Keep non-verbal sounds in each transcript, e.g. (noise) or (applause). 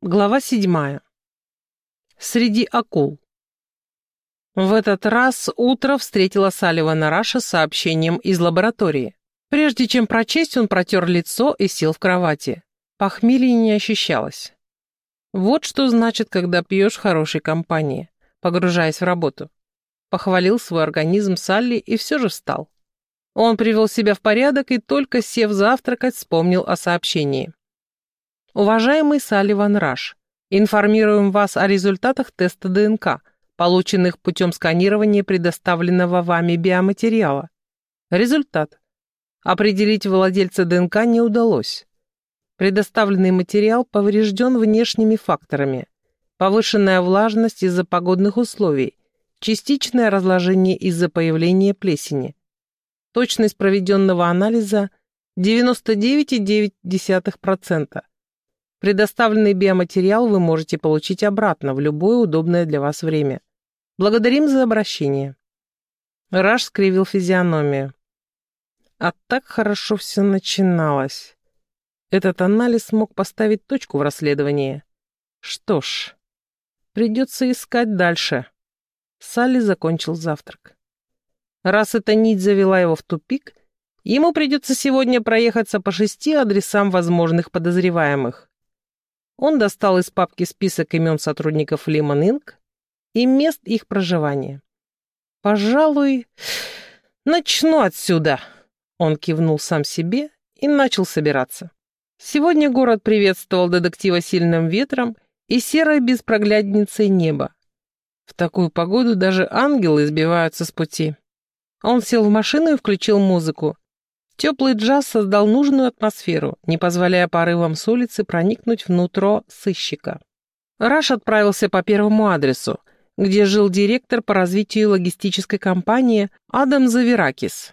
Глава седьмая. Среди акул. В этот раз утро встретила Салливана Раша сообщением из лаборатории. Прежде чем прочесть, он протер лицо и сел в кровати. Похмелье не ощущалось. Вот что значит, когда пьешь в хорошей компании, погружаясь в работу. Похвалил свой организм Салли и все же встал. Он привел себя в порядок и только сев завтракать, вспомнил о сообщении. Уважаемый Салливан Раш, информируем вас о результатах теста ДНК, полученных путем сканирования предоставленного вами биоматериала. Результат. Определить владельца ДНК не удалось. Предоставленный материал поврежден внешними факторами. Повышенная влажность из-за погодных условий, частичное разложение из-за появления плесени. Точность проведенного анализа 99,9%. Предоставленный биоматериал вы можете получить обратно в любое удобное для вас время. Благодарим за обращение. Раш скривил физиономию. А так хорошо все начиналось. Этот анализ мог поставить точку в расследовании. Что ж, придется искать дальше. Салли закончил завтрак. Раз эта нить завела его в тупик, ему придется сегодня проехаться по шести адресам возможных подозреваемых. Он достал из папки список имен сотрудников Лимон Инк и мест их проживания. «Пожалуй, начну отсюда», — он кивнул сам себе и начал собираться. Сегодня город приветствовал детектива сильным ветром и серой беспроглядницей неба. В такую погоду даже ангелы сбиваются с пути. Он сел в машину и включил музыку. Теплый джаз создал нужную атмосферу, не позволяя порывам с улицы проникнуть внутрь сыщика. Раш отправился по первому адресу, где жил директор по развитию логистической компании Адам Завиракис.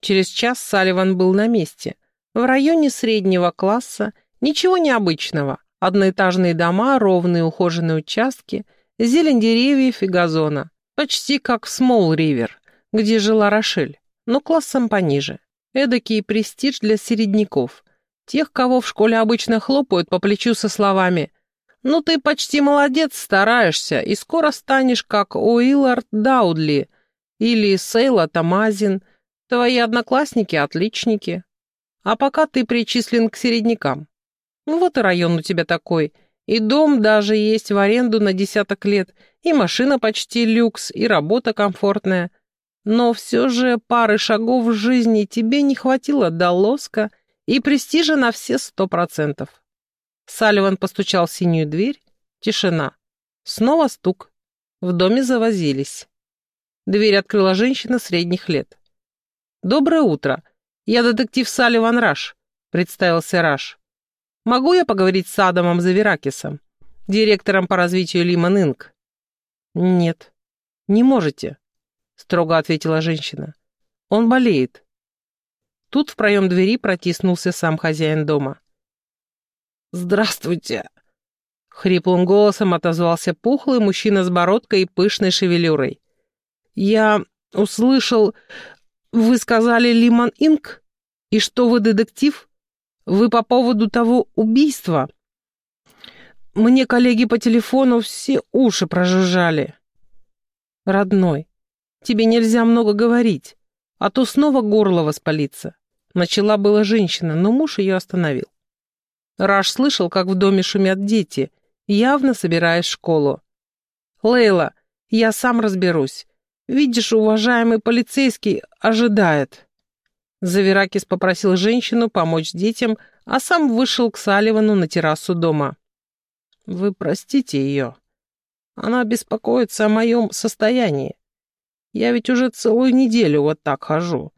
Через час Салливан был на месте. В районе среднего класса ничего необычного. Одноэтажные дома, ровные ухоженные участки, зелень деревьев и газона. Почти как в Смол-Ривер, где жила Рошель, но классом пониже. Эдакий престиж для середняков. Тех, кого в школе обычно хлопают по плечу со словами «Ну ты почти молодец, стараешься, и скоро станешь как Уиллард Даудли или Сейла Тамазин, твои одноклассники отличники. А пока ты причислен к середнякам. Ну вот и район у тебя такой, и дом даже есть в аренду на десяток лет, и машина почти люкс, и работа комфортная». Но все же пары шагов в жизни тебе не хватило до лоска и престижа на все сто процентов. Салливан постучал в синюю дверь. Тишина. Снова стук. В доме завозились. Дверь открыла женщина средних лет. «Доброе утро. Я детектив Салливан Раш», — представился Раш. «Могу я поговорить с Адамом Завиракисом, директором по развитию Лимон Инк?» «Нет, не можете строго ответила женщина. Он болеет. Тут в проем двери протиснулся сам хозяин дома. «Здравствуйте!» Хриплым голосом отозвался пухлый мужчина с бородкой и пышной шевелюрой. «Я услышал... Вы сказали Лимон Инк? И что вы детектив? Вы по поводу того убийства?» Мне коллеги по телефону все уши прожужжали. «Родной, Тебе нельзя много говорить, а то снова горло воспалится. Начала была женщина, но муж ее остановил. Раш слышал, как в доме шумят дети, явно собираясь в школу. «Лейла, я сам разберусь. Видишь, уважаемый полицейский ожидает». Завиракис попросил женщину помочь детям, а сам вышел к Салливану на террасу дома. «Вы простите ее. Она беспокоится о моем состоянии. Я ведь уже целую неделю вот так хожу.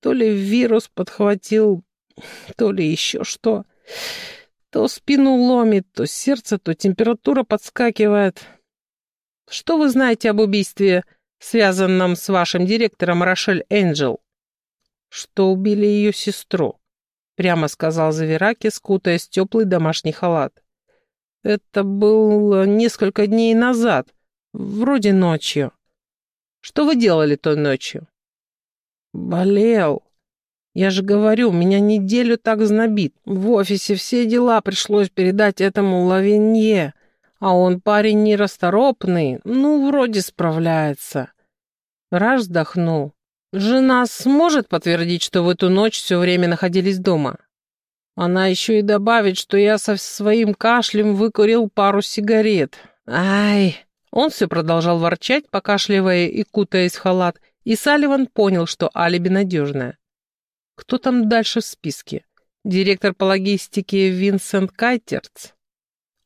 То ли вирус подхватил, (laughs) то ли еще что. То спину ломит, то сердце, то температура подскакивает. Что вы знаете об убийстве, связанном с вашим директором Рошель Энджел? Что убили ее сестру, прямо сказал Завираки, скутаясь в теплый домашний халат. Это было несколько дней назад, вроде ночью. Что вы делали той ночью?» «Болел. Я же говорю, меня неделю так знобит. В офисе все дела пришлось передать этому Лавинье, а он парень нерасторопный, ну, вроде справляется. Раш вздохнул. Жена сможет подтвердить, что в эту ночь все время находились дома? Она еще и добавит, что я со своим кашлем выкурил пару сигарет. Ай! Он все продолжал ворчать, покашливая и кутаясь в халат, и Салливан понял, что алиби надежное. Кто там дальше в списке? Директор по логистике Винсент Кайтерц?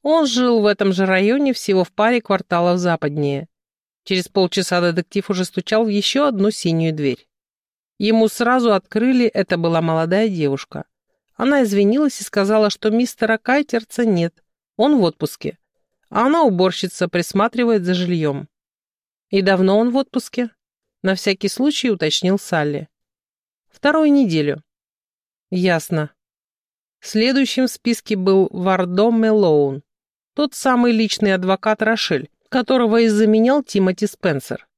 Он жил в этом же районе всего в паре кварталов западнее. Через полчаса детектив уже стучал в еще одну синюю дверь. Ему сразу открыли, это была молодая девушка. Она извинилась и сказала, что мистера Кайтерца нет, он в отпуске. А она уборщица, присматривает за жильем. И давно он в отпуске? На всякий случай уточнил Салли. Вторую неделю. Ясно. Следующим в списке был Вардо Мелоун, тот самый личный адвокат Рошель, которого и заменял Тимоти Спенсер.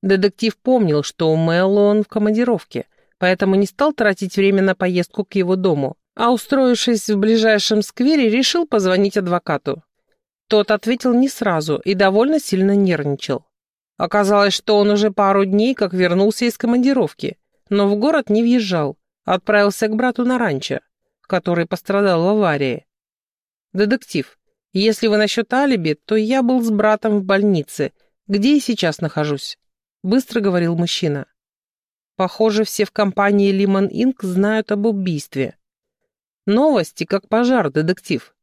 Детектив помнил, что у Мелоун в командировке, поэтому не стал тратить время на поездку к его дому, а, устроившись в ближайшем сквере, решил позвонить адвокату. Тот ответил не сразу и довольно сильно нервничал. Оказалось, что он уже пару дней как вернулся из командировки, но в город не въезжал, отправился к брату на ранчо, который пострадал в аварии. «Детектив, если вы насчет алиби, то я был с братом в больнице, где и сейчас нахожусь», — быстро говорил мужчина. «Похоже, все в компании Лимон Инк знают об убийстве. Новости, как пожар, детектив.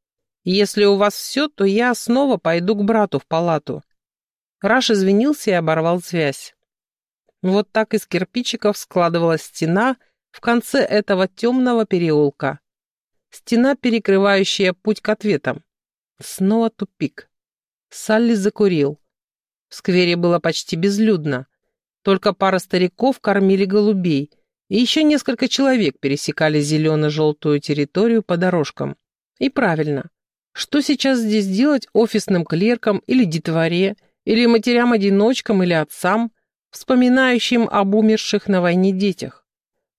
Если у вас все, то я снова пойду к брату в палату». Раш извинился и оборвал связь. Вот так из кирпичиков складывалась стена в конце этого темного переулка. Стена, перекрывающая путь к ответам. Снова тупик. Салли закурил. В сквере было почти безлюдно. Только пара стариков кормили голубей, и еще несколько человек пересекали зелено-желтую территорию по дорожкам. И правильно. Что сейчас здесь делать офисным клеркам или детворе, или матерям-одиночкам, или отцам – вспоминающим об умерших на войне детях.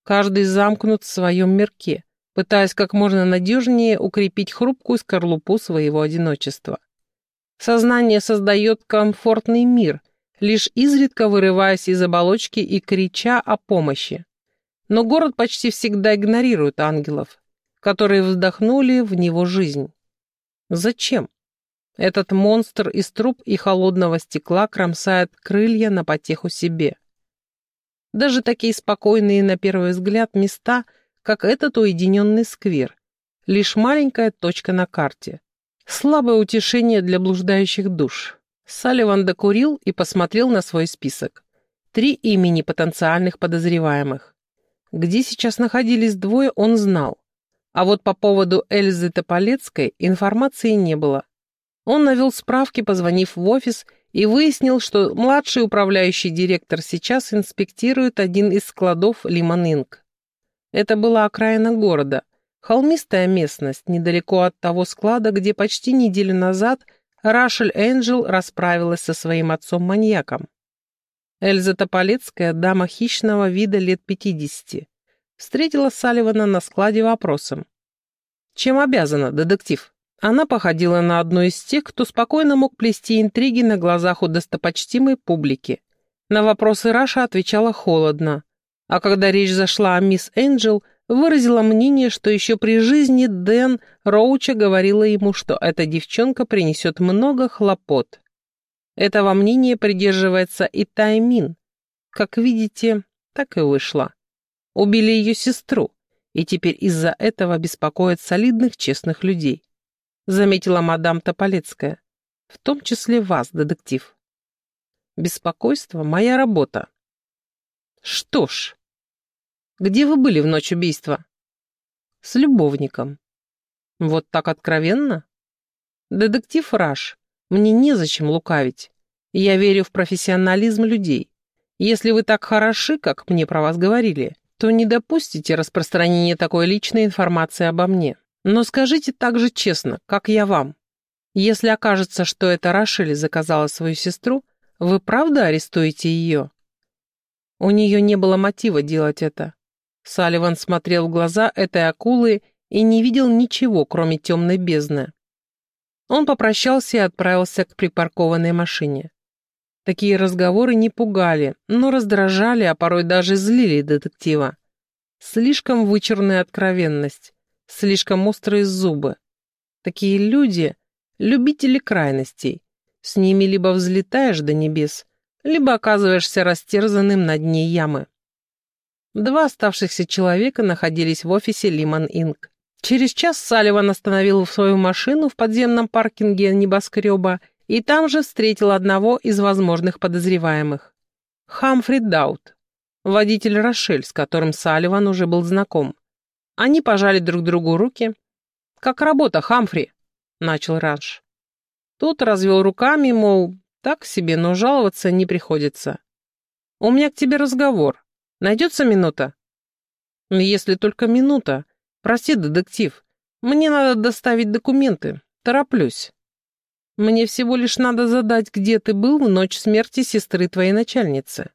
Каждый замкнут в своем мирке, пытаясь как можно надежнее укрепить хрупкую скорлупу своего одиночества. Сознание создает комфортный мир, лишь изредка вырываясь из оболочки и крича о помощи. Но город почти всегда игнорирует ангелов, которые вздохнули в него жизнь. Зачем? Этот монстр из труб и холодного стекла кромсает крылья на потеху себе. Даже такие спокойные на первый взгляд места, как этот уединенный сквер, лишь маленькая точка на карте. Слабое утешение для блуждающих душ. Салливан докурил и посмотрел на свой список. Три имени потенциальных подозреваемых. Где сейчас находились двое, он знал. А вот по поводу Эльзы Тополецкой информации не было. Он навел справки, позвонив в офис, и выяснил, что младший управляющий директор сейчас инспектирует один из складов Лимон Инк. Это была окраина города, холмистая местность, недалеко от того склада, где почти неделю назад Рашель Энджел расправилась со своим отцом-маньяком. Эльза Тополецкая, дама хищного вида лет пятидесяти, встретила Салливана на складе вопросом. «Чем обязана, детектив?» Она походила на одну из тех, кто спокойно мог плести интриги на глазах у достопочтимой публики. На вопросы Раша отвечала холодно. А когда речь зашла о мисс Энджел, выразила мнение, что еще при жизни Дэн Роуча говорила ему, что эта девчонка принесет много хлопот. Этого мнения придерживается и Таймин. Как видите, так и вышло. Убили ее сестру, и теперь из-за этого беспокоят солидных честных людей заметила мадам Тополецкая. В том числе вас, детектив. Беспокойство — моя работа. Что ж, где вы были в ночь убийства? С любовником. Вот так откровенно? Детектив Раш, мне незачем лукавить. Я верю в профессионализм людей. Если вы так хороши, как мне про вас говорили, то не допустите распространения такой личной информации обо мне. Но скажите так же честно, как я вам. Если окажется, что это Рашель заказала свою сестру, вы правда арестуете ее? У нее не было мотива делать это. Салливан смотрел в глаза этой акулы и не видел ничего, кроме темной бездны. Он попрощался и отправился к припаркованной машине. Такие разговоры не пугали, но раздражали, а порой даже злили детектива. Слишком вычурная откровенность, слишком острые зубы. Такие люди — любители крайностей. С ними либо взлетаешь до небес, либо оказываешься растерзанным на дне ямы. Два оставшихся человека находились в офисе Лиман Инк. Через час Салливан остановил свою машину в подземном паркинге небоскреба и там же встретил одного из возможных подозреваемых. Хамфри Даут, водитель Рошель, с которым Салливан уже был знаком. Они пожали друг другу руки. «Как работа, Хамфри?» — начал Ранш. Тут развел руками, мол, так себе, но жаловаться не приходится. «У меня к тебе разговор. Найдется минута?» «Если только минута», «Прости, детектив, мне надо доставить документы. Тороплюсь. Мне всего лишь надо задать, где ты был в ночь смерти сестры твоей начальницы».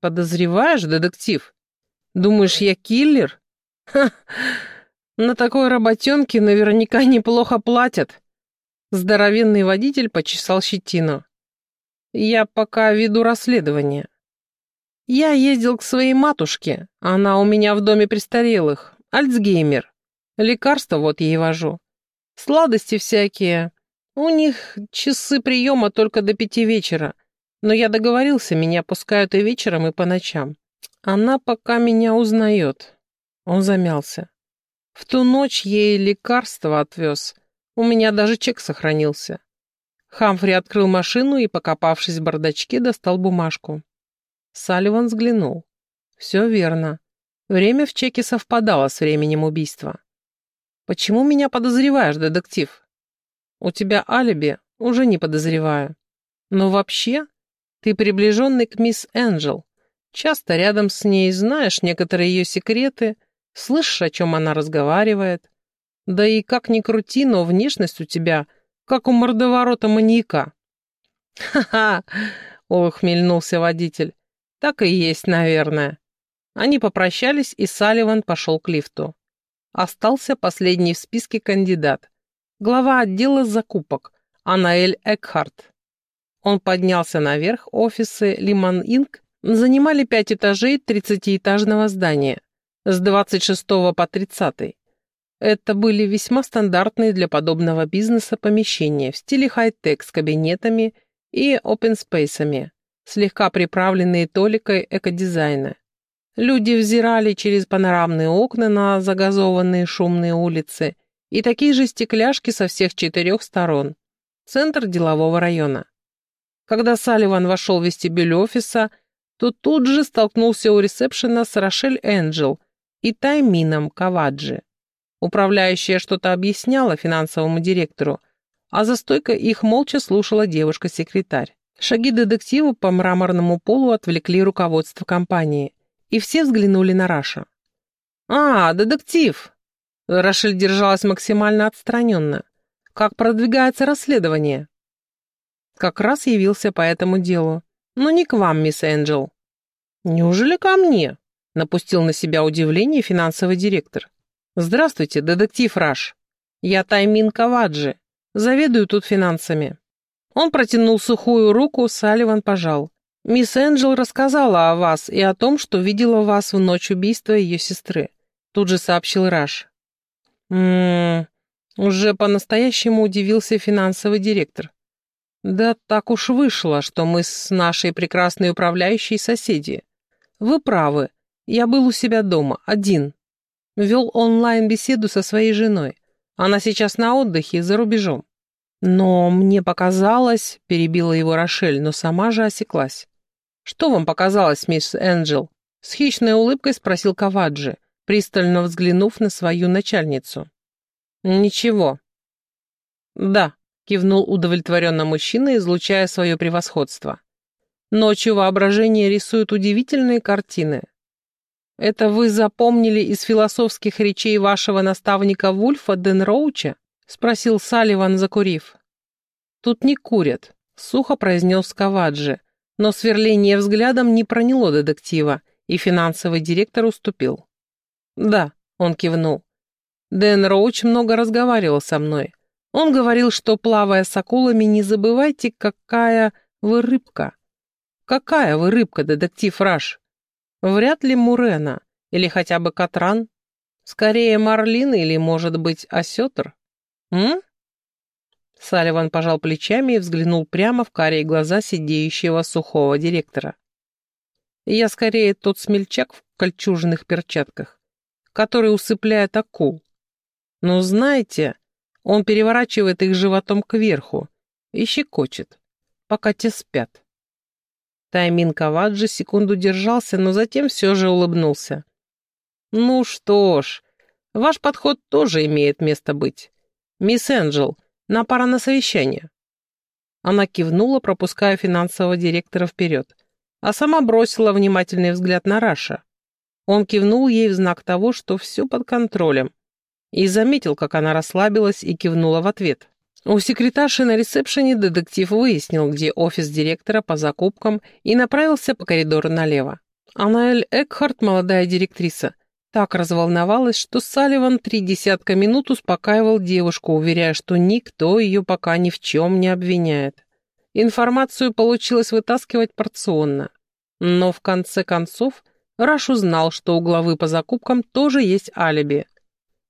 «Подозреваешь, детектив? Думаешь, я киллер?» «Ха! На такой работенке наверняка неплохо платят». Здоровенный водитель почесал щетину. «Я пока веду расследование. Я ездил к своей матушке, она у меня в доме престарелых, Альцгеймер. Лекарства вот ей вожу. Сладости всякие. У них часы приема только до пяти вечера. Но я договорился, меня пускают и вечером, и по ночам. Она пока меня узнает. Он замялся. В ту ночь ей лекарство отвез. У меня даже чек сохранился. Хамфри открыл машину и, покопавшись в бардачке, достал бумажку. Салливан взглянул. Все верно. Время в чеке совпадало с временем убийства. «Почему меня подозреваешь, детектив?» «У тебя алиби, уже не подозреваю. Но вообще, ты приближенный к мисс Энджел. Часто рядом с ней знаешь некоторые ее секреты, слышишь, о чем она разговаривает. Да и как ни крути, но внешность у тебя, как у мордоворота маньяка». «Ха-ха!» — ухмельнулся водитель. «Так и есть, наверное. Они попрощались, и Салливан пошел к лифту. Остался последний в списке кандидат. Глава отдела закупок, Анаэль Экхарт. Он поднялся наверх, офисы Лиман Инк занимали пять этажей тридцатиэтажного здания, с 26 по 30. Это были весьма стандартные для подобного бизнеса помещения в стиле хай-тек с кабинетами и опенспейсами, слегка приправленные толикой экодизайна. Люди взирали через панорамные окна на загазованные шумные улицы и такие же стекляшки со всех четырех сторон. Центр делового района. Когда Салливан вошел в вестибюль офиса, то тут же столкнулся у ресепшена с Рошель Энджел и Таймином Каваджи. Управляющая что-то объясняла финансовому директору, а за стойкой их молча слушала девушка-секретарь. Шаги детектива по мраморному полу отвлекли руководство компании – и все взглянули на Раша. «А, детектив!» Рашель держалась максимально отстраненно. «Как продвигается расследование?» «Как раз явился по этому делу. Но не к вам, мисс Энджел». «Неужели ко мне?» Напустил на себя удивление финансовый директор. «Здравствуйте, детектив Раш. Я Таймин Каваджи. Заведую тут финансами». Он протянул сухую руку, Салливан пожал. Мисс Энджел рассказала о вас и о том, что видела вас в ночь убийства ее сестры. Тут же сообщил Раш. Ммм, уже по-настоящему удивился финансовый директор. Да так уж вышло, что мы с нашей прекрасной управляющей соседи. Вы правы, я был у себя дома, один. Вел онлайн-беседу со своей женой. Она сейчас на отдыхе за рубежом. Но мне показалось, перебила его Рошель, но сама же осеклась. «Что вам показалось, мисс Энджел?» С хищной улыбкой спросил Каваджи, пристально взглянув на свою начальницу. «Ничего». «Да», — кивнул удовлетворенно мужчина, излучая свое превосходство. «Ночью воображение рисует удивительные картины. Это вы запомнили из философских речей вашего наставника Вульфа Денроуча?» — спросил Салливан, закурив. «Тут не курят», — сухо произнес Каваджи, но сверление взглядом не проняло детектива, и финансовый директор уступил. «Да», — он кивнул. «Дэн Роуч много разговаривал со мной. Он говорил, что, плавая с акулами, не забывайте, какая вы рыбка. Какая вы рыбка, детектив Раш? Вряд ли Мурена, или хотя бы Катран. Скорее Марлин или, может быть, Осетр. М? Салливан пожал плечами и взглянул прямо в карие глаза сидеющего сухого директора. Я скорее тот смельчак в кольчужных перчатках, который усыпляет акул. Но знаете, он переворачивает их животом кверху и щекочет, пока те спят. Таймин Каваджи секунду держался, но затем все же улыбнулся. «Ну что ж, ваш подход тоже имеет место быть. Мисс Энджел, на пара на совещание». Она кивнула, пропуская финансового директора вперед, а сама бросила внимательный взгляд на Раша. Он кивнул ей в знак того, что все под контролем, и заметил, как она расслабилась и кивнула в ответ. У секретарши на ресепшене детектив выяснил, где офис директора по закупкам и направился по коридору налево. Анаэль Экхарт, молодая директриса, так разволновалась, что Салливан три десятка минут успокаивал девушку, уверяя, что никто ее пока ни в чем не обвиняет. Информацию получилось вытаскивать порционно. Но в конце концов Раш узнал, что у главы по закупкам тоже есть алиби.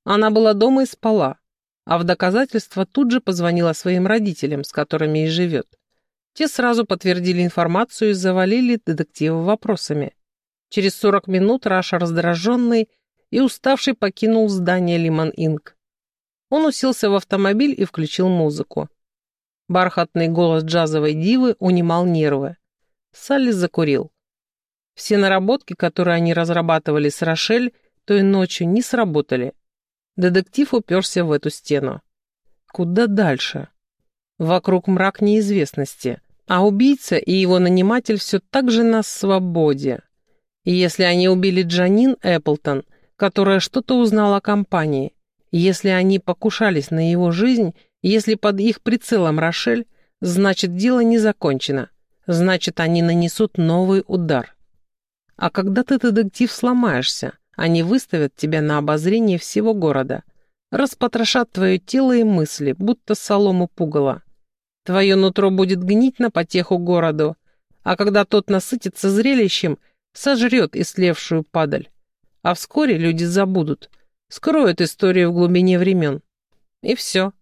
Она была дома и спала, а в доказательство тут же позвонила своим родителям, с которыми и живет. Те сразу подтвердили информацию и завалили детектива вопросами. Через 40 минут Раша, раздраженный и уставший, покинул здание Лиман Инк. Он уселся в автомобиль и включил музыку. Бархатный голос джазовой дивы унимал нервы. Салли закурил. Все наработки, которые они разрабатывали с Рошель, той ночью не сработали. Детектив уперся в эту стену. Куда дальше? Вокруг мрак неизвестности, а убийца и его наниматель все так же на свободе. И если они убили Джанин Эпплтон, которая что-то узнала о компании, если они покушались на его жизнь, если под их прицелом Рошель, значит дело не закончено, значит они нанесут новый удар. А когда ты, детектив, сломаешься, они выставят тебя на обозрение всего города, распотрошат твое тело и мысли, будто солому пугало. Твое нутро будет гнить на потеху городу, а когда тот насытится зрелищем – сожрет истлевшую падаль. А вскоре люди забудут, скроют историю в глубине времен. И все.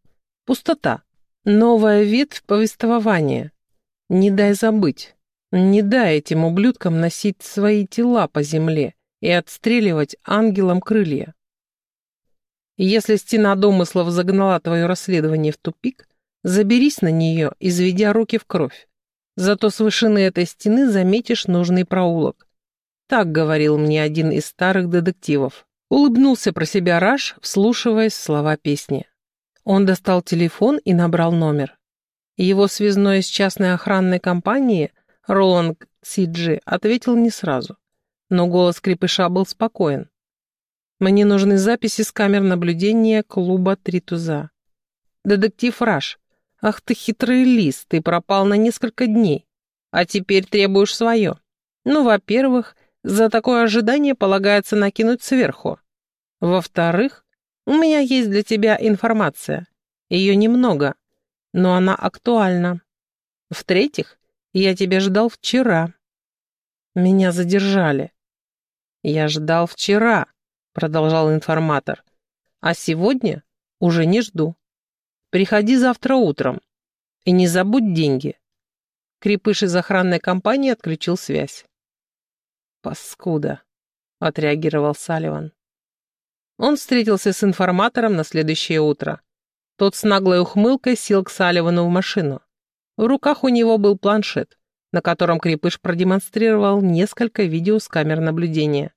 Пустота. Новая ветвь повествования. Не дай забыть. Не дай этим ублюдкам носить свои тела по земле и отстреливать ангелам крылья. Если стена домыслов загнала твое расследование в тупик, заберись на нее, изведя руки в кровь. Зато с вышины этой стены заметишь нужный проулок. Так говорил мне один из старых детективов. Улыбнулся про себя Раш, вслушиваясь в слова песни. Он достал телефон и набрал номер. Его связной из частной охранной компании, Роланд Сиджи, ответил не сразу. Но голос крепыша был спокоен. «Мне нужны записи с камер наблюдения клуба «Три туза». «Детектив Раш, ах ты хитрый лис, ты пропал на несколько дней, а теперь требуешь свое. Ну, во-первых, за такое ожидание полагается накинуть сверху. Во-вторых, у меня есть для тебя информация. Ее немного, но она актуальна. В-третьих, я тебя ждал вчера. Меня задержали. Я ждал вчера, продолжал информатор. А сегодня уже не жду. Приходи завтра утром. И не забудь деньги. Крепыш из охранной компании отключил связь. «Паскуда», — отреагировал Салливан. Он встретился с информатором на следующее утро. Тот с наглой ухмылкой сел к Салливану в машину. В руках у него был планшет, на котором Крепыш продемонстрировал несколько видео с камер наблюдения.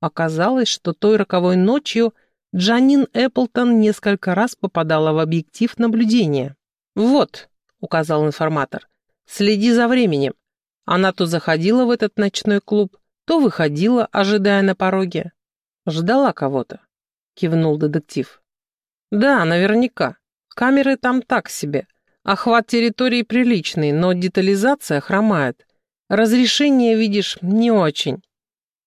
Оказалось, что той роковой ночью Джанин Эпплтон несколько раз попадала в объектив наблюдения. «Вот», — указал информатор, — «следи за временем. Она то заходила в этот ночной клуб, то выходила, ожидая на пороге. Ждала кого-то, кивнул детектив. Да, наверняка. Камеры там так себе. Охват территории приличный, но детализация хромает. Разрешение, видишь, не очень.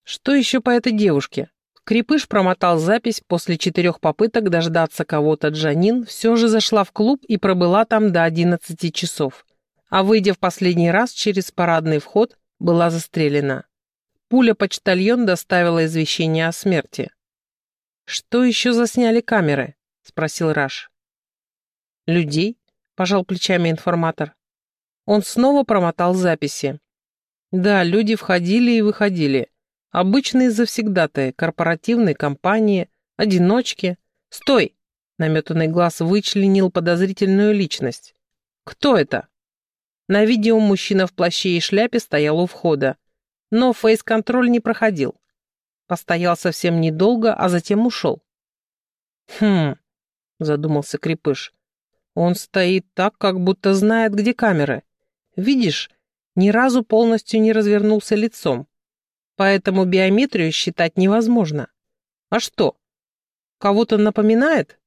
Что еще по этой девушке? Крепыш промотал запись после четырех попыток дождаться кого-то. Джанин все же зашла в клуб и пробыла там до одиннадцати часов. А выйдя в последний раз через парадный вход, была застрелена. Пуля-почтальон доставила извещение о смерти. «Что еще засняли камеры?» — спросил Раш. «Людей?» — пожал плечами информатор. Он снова промотал записи. Да, люди входили и выходили. Обычные завсегдатые, корпоративные компании, одиночки. «Стой!» — наметанный глаз вычленил подозрительную личность. «Кто это?» На видео мужчина в плаще и шляпе стоял у входа, но фейс-контроль не проходил. Постоял совсем недолго, а затем ушел. «Хм...» — задумался Крепыш. «Он стоит так, как будто знает, где камеры. Видишь, ни разу полностью не развернулся лицом поэтому биометрию считать невозможно. А что? Кого-то напоминает?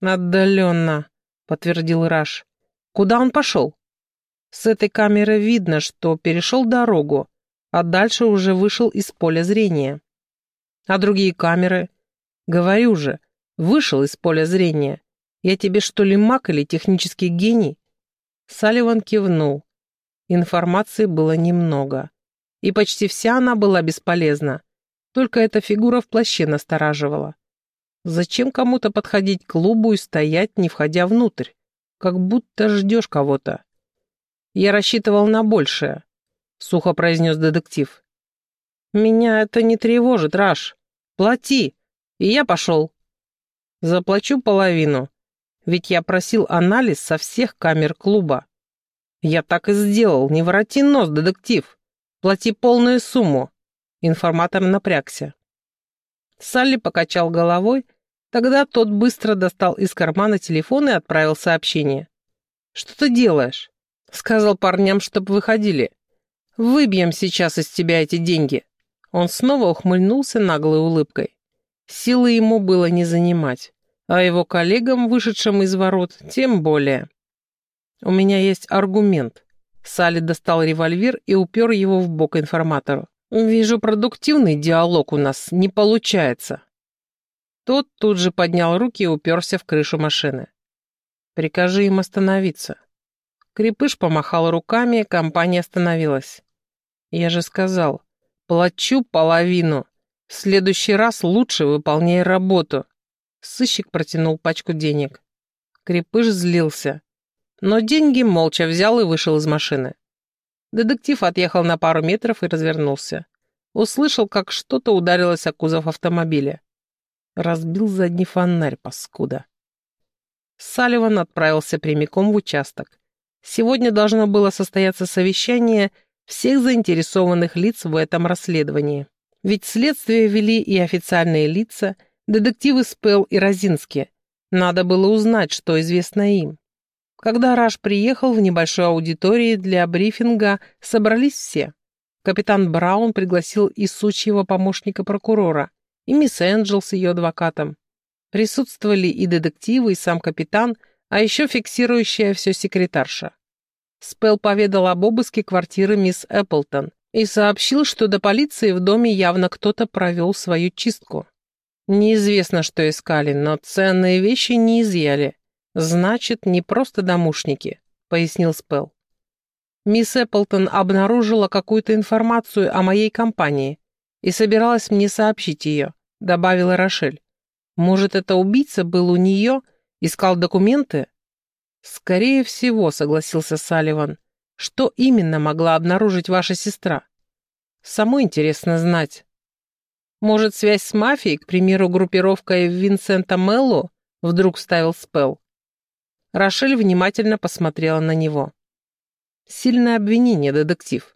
Отдаленно, подтвердил Раш. Куда он пошел? С этой камеры видно, что перешел дорогу, а дальше уже вышел из поля зрения. А другие камеры? Говорю же, вышел из поля зрения. Я тебе что ли маг или технический гений? Салливан кивнул. Информации было немного и почти вся она была бесполезна. Только эта фигура в плаще настораживала. Зачем кому-то подходить к клубу и стоять, не входя внутрь? Как будто ждешь кого-то. Я рассчитывал на большее, — сухо произнес детектив. Меня это не тревожит, Раш. Плати, и я пошел. Заплачу половину, ведь я просил анализ со всех камер клуба. Я так и сделал, не вороти нос, детектив. Плати полную сумму. Информатор напрягся. Салли покачал головой, тогда тот быстро достал из кармана телефон и отправил сообщение. «Что ты делаешь?» Сказал парням, чтоб выходили. «Выбьем сейчас из тебя эти деньги». Он снова ухмыльнулся наглой улыбкой. Силы ему было не занимать, а его коллегам, вышедшим из ворот, тем более. «У меня есть аргумент», Салли достал револьвер и упер его в бок информатору. «Вижу, продуктивный диалог у нас не получается». Тот тут же поднял руки и уперся в крышу машины. «Прикажи им остановиться». Крепыш помахал руками, компания остановилась. «Я же сказал, плачу половину. В следующий раз лучше выполняй работу». Сыщик протянул пачку денег. Крепыш злился но деньги молча взял и вышел из машины. Детектив отъехал на пару метров и развернулся. Услышал, как что-то ударилось о кузов автомобиля. Разбил задний фонарь, паскуда. Салливан отправился прямиком в участок. Сегодня должно было состояться совещание всех заинтересованных лиц в этом расследовании. Ведь следствие вели и официальные лица, детективы Спелл и Розински. Надо было узнать, что известно им. Когда Раш приехал в небольшой аудитории для брифинга, собрались все. Капитан Браун пригласил и сучьего помощника прокурора, и мисс Энджел с ее адвокатом. Присутствовали и детективы, и сам капитан, а еще фиксирующая все секретарша. Спелл поведал об обыске квартиры мисс Эпплтон и сообщил, что до полиции в доме явно кто-то провел свою чистку. Неизвестно, что искали, но ценные вещи не изъяли. «Значит, не просто домушники», — пояснил Спелл. «Мисс Эпплтон обнаружила какую-то информацию о моей компании и собиралась мне сообщить ее», — добавила Рошель. «Может, это убийца был у нее, искал документы?» «Скорее всего», — согласился Салливан. «Что именно могла обнаружить ваша сестра?» «Самой интересно знать». «Может, связь с мафией, к примеру, группировкой Винсента Мелло?» — вдруг вставил Спелл. Рошель внимательно посмотрела на него. Сильное обвинение, детектив.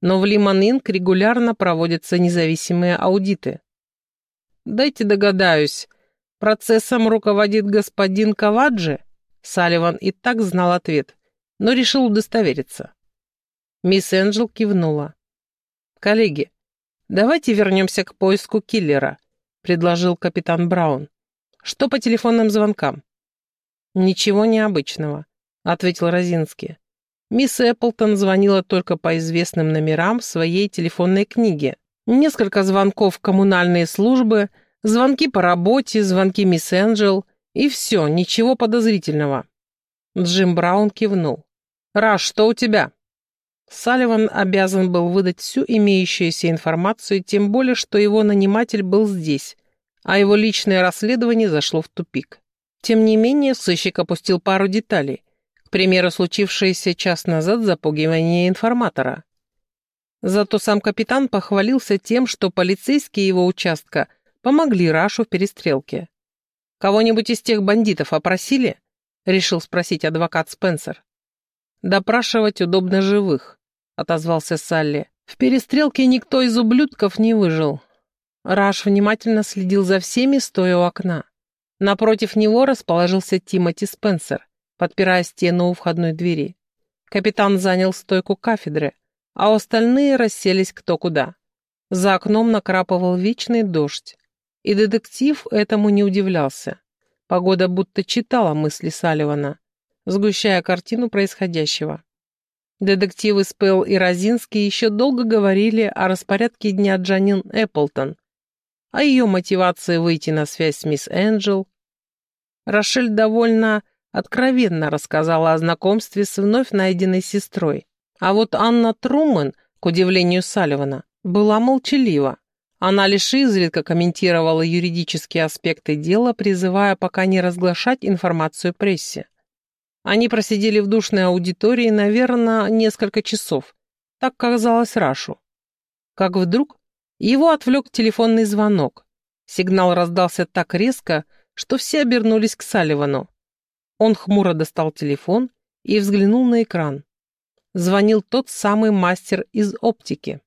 Но в Лиман Инк регулярно проводятся независимые аудиты. Дайте догадаюсь, процессом руководит господин Каваджи? Салливан и так знал ответ, но решил удостовериться. Мисс Энджел кивнула. «Коллеги, давайте вернемся к поиску киллера», — предложил капитан Браун. «Что по телефонным звонкам?» «Ничего необычного», — ответил Розинский. Мисс Эпплтон звонила только по известным номерам в своей телефонной книге, Несколько звонков в коммунальные службы, звонки по работе, звонки мисс Энджел, и все, ничего подозрительного. Джим Браун кивнул. «Раш, что у тебя?» Салливан обязан был выдать всю имеющуюся информацию, тем более, что его наниматель был здесь, а его личное расследование зашло в тупик. Тем не менее, сыщик опустил пару деталей, к примеру, случившееся час назад запугивание информатора. Зато сам капитан похвалился тем, что полицейские его участка помогли Рашу в перестрелке. «Кого-нибудь из тех бандитов опросили?» — решил спросить адвокат Спенсер. «Допрашивать удобно живых», — отозвался Салли. «В перестрелке никто из ублюдков не выжил». Раш внимательно следил за всеми, стоя у окна. Напротив него расположился Тимоти Спенсер, подпирая стену у входной двери. Капитан занял стойку кафедры, а остальные расселись кто куда. За окном накрапывал вечный дождь, и детектив этому не удивлялся. Погода будто читала мысли Салливана, сгущая картину происходящего. Детективы Спелл и Розинский еще долго говорили о распорядке дня Джанин Эпплтон, о ее мотивации выйти на связь с мисс Энджел. Рошель довольно откровенно рассказала о знакомстве с вновь найденной сестрой. А вот Анна Трумэн, к удивлению Салливана, была молчалива. Она лишь изредка комментировала юридические аспекты дела, призывая пока не разглашать информацию прессе. Они просидели в душной аудитории, наверное, несколько часов. Так казалось Рашу. Как вдруг его отвлек телефонный звонок. Сигнал раздался так резко, что все обернулись к Салливану. Он хмуро достал телефон и взглянул на экран звонил тот самый мастер из оптики.